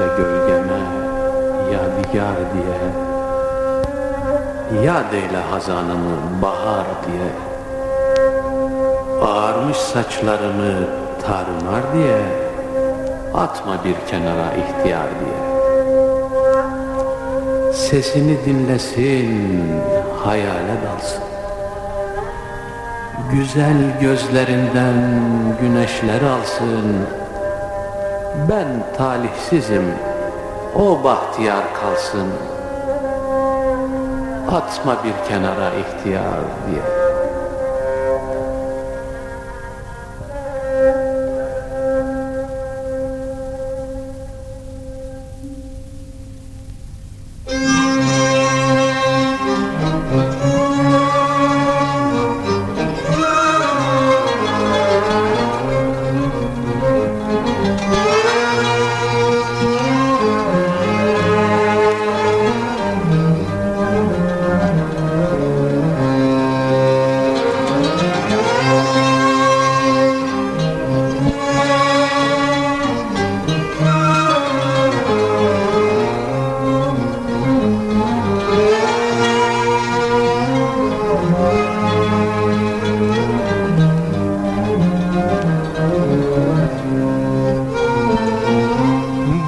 baktıkça gölgeme yadigar diye. Yad eyle hazanımı bahar diye. Ağarmış saçlarımı tarumar diye. Atma bir kenara ihtiyar diye. Sesini dinlesin, hayale dalsın. Güzel gözlerinden güneşler alsın Ben talihsizim, o bahtiyar kalsın. Atma bir kenara ihtiyar diye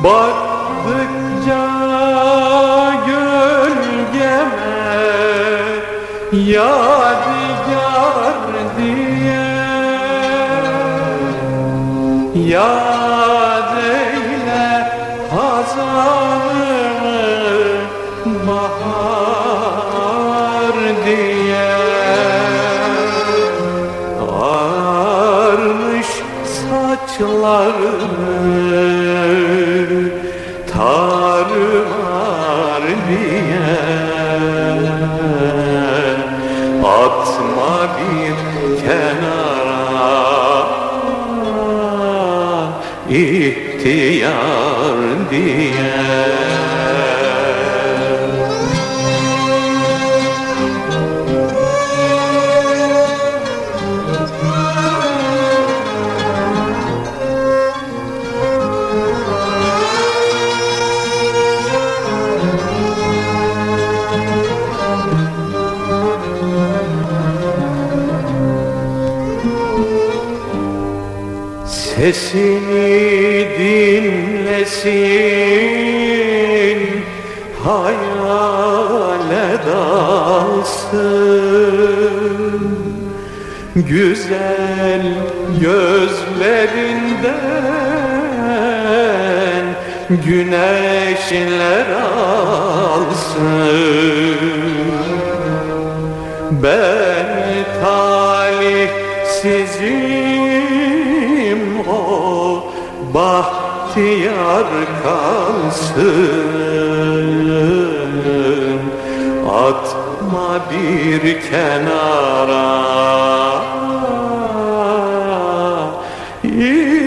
Baktıkça gölgeme yadigar diye. Yad eyle hazanımı bahar diye. Ağarmış saçlarını diye Atma bir kenara. İhtiyar diye Sesini dinlesin Hayale dalsın. Güzel gözlerinden Güneşler alsın. Ben talihsizim o bahtiyar kalsın. Atma bir kenara İyi